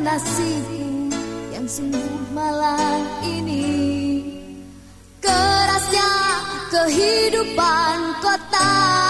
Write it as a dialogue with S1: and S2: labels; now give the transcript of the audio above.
S1: nasibku yang sungguh malam ini. Kerasnya kehidupan kota.